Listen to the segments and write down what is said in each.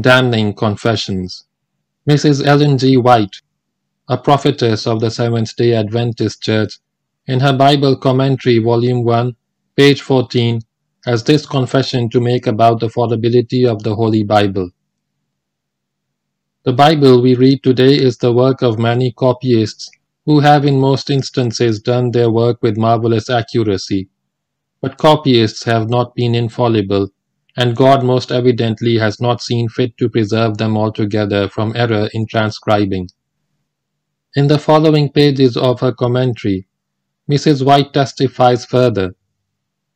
Damning Confessions. Mrs. Ellen G. White, a prophetess of the Seventh day Adventist Church, in her Bible Commentary, Volume 1, page 14, has this confession to make about the fallibility of the Holy Bible. The Bible we read today is the work of many copyists who have in most instances done their work with marvelous accuracy. But copyists have not been infallible and God most evidently has not seen fit to preserve them altogether from error in transcribing. In the following pages of her commentary, Mrs. White testifies further.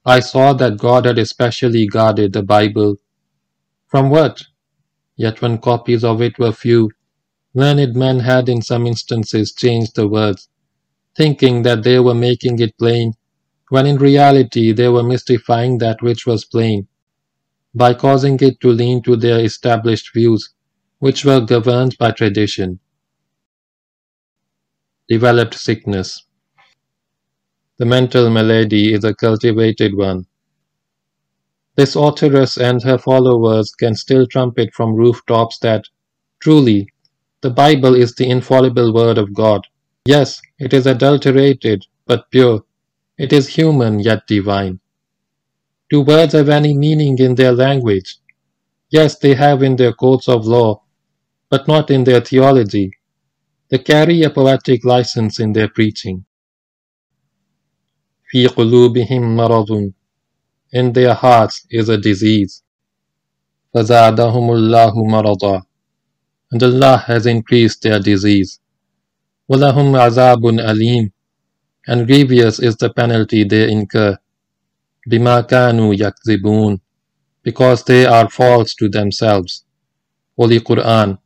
I saw that God had especially guarded the Bible. From what? Yet when copies of it were few, learned men had in some instances changed the words, thinking that they were making it plain, when in reality they were mystifying that which was plain by causing it to lean to their established views, which were governed by tradition. Developed sickness. The mental malady is a cultivated one. This authoress and her followers can still trumpet from rooftops that, truly, the Bible is the infallible word of God. Yes, it is adulterated, but pure. It is human, yet divine. Do words have any meaning in their language? Yes, they have in their courts of law, but not in their theology. They carry a poetic license in their preaching. في قلوبهم مرض In their hearts is a disease. فزادهم الله مرضا And Allah has increased their disease. ولهم عذاب أليم And grievous is the penalty they incur. بما كانوا يكذبون because they are false to themselves. Holy Quran,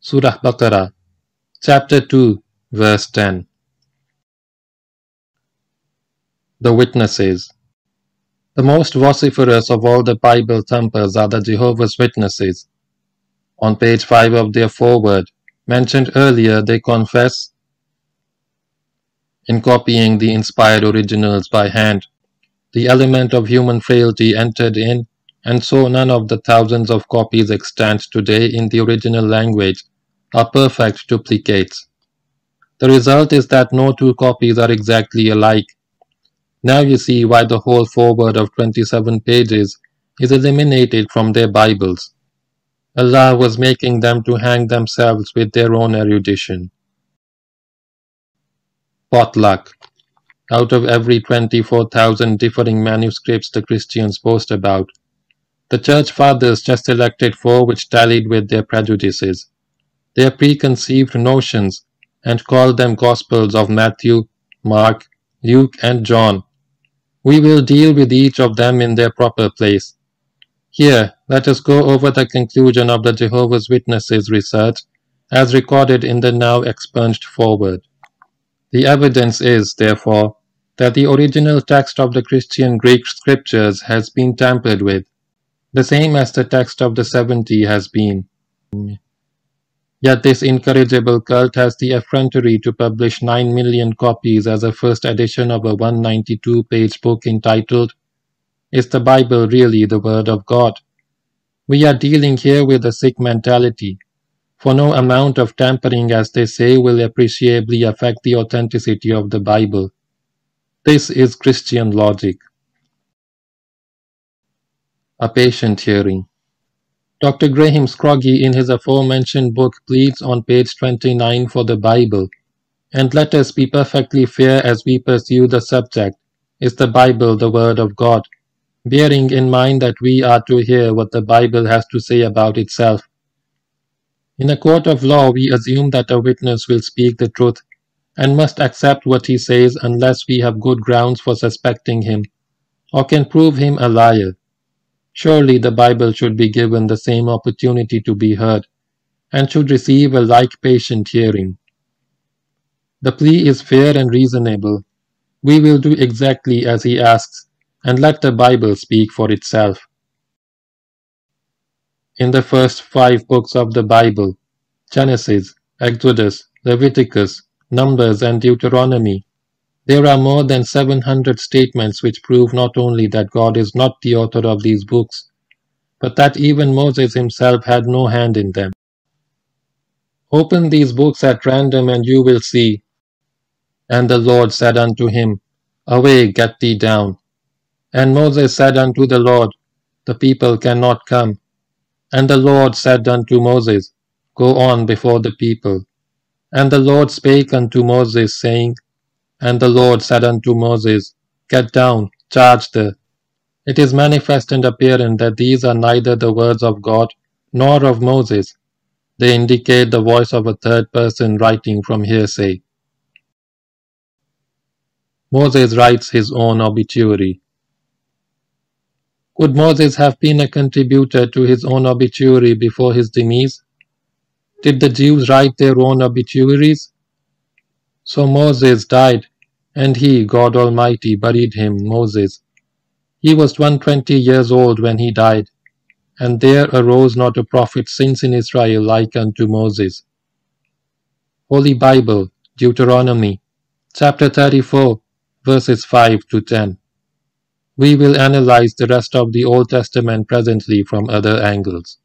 Surah Baqarah, chapter 2, verse 10. The Witnesses The most vociferous of all the Bible thumpers are the Jehovah's Witnesses. On page 5 of their foreword, mentioned earlier, they confess in copying the inspired originals by hand the element of human frailty entered in, and so none of the thousands of copies extant today in the original language are perfect duplicates. The result is that no two copies are exactly alike. Now you see why the whole foreword of 27 pages is eliminated from their Bibles. Allah was making them to hang themselves with their own erudition. Potluck out of every 24,000 differing manuscripts the Christians boast about. The Church Fathers just selected four which tallied with their prejudices, their preconceived notions, and called them Gospels of Matthew, Mark, Luke, and John. We will deal with each of them in their proper place. Here, let us go over the conclusion of the Jehovah's Witnesses research as recorded in the now expunged foreword. The evidence is, therefore, that the original text of the Christian Greek scriptures has been tampered with, the same as the text of the 70 has been. Yet this incorrigible cult has the effrontery to publish 9 million copies as a first edition of a 192 page book entitled, Is the Bible Really the Word of God? We are dealing here with a sick mentality, for no amount of tampering, as they say, will appreciably affect the authenticity of the Bible. This is Christian logic. A patient hearing. Dr. Graham Scroggie in his aforementioned book pleads on page 29 for the Bible. And let us be perfectly fair as we pursue the subject. Is the Bible the Word of God? Bearing in mind that we are to hear what the Bible has to say about itself in a court of law, we assume that a witness will speak the truth and must accept what he says unless we have good grounds for suspecting him or can prove him a liar. Surely the Bible should be given the same opportunity to be heard and should receive a like patient hearing. The plea is fair and reasonable. We will do exactly as he asks and let the Bible speak for itself in the first five books of the Bible Genesis, Exodus, Leviticus, Numbers, and Deuteronomy. There are more than 700 statements which prove not only that God is not the author of these books, but that even Moses himself had no hand in them. Open these books at random, and you will see. And the Lord said unto him, Away, get thee down. And Moses said unto the Lord, The people cannot come. And the Lord said unto Moses, Go on before the people. And the Lord spake unto Moses, saying, And the Lord said unto Moses, Get down, charge the. It is manifest and apparent that these are neither the words of God nor of Moses, they indicate the voice of a third person writing from hearsay. Moses writes his own obituary. Could Moses have been a contributor to his own obituary before his demise? Did the Jews write their own obituaries? So Moses died, and he, God Almighty, buried him, Moses. He was 120 years old when he died, and there arose not a prophet since in Israel like unto Moses. Holy Bible, Deuteronomy, chapter 34, verses 5 to 10. We will analyze the rest of the Old Testament presently from other angles.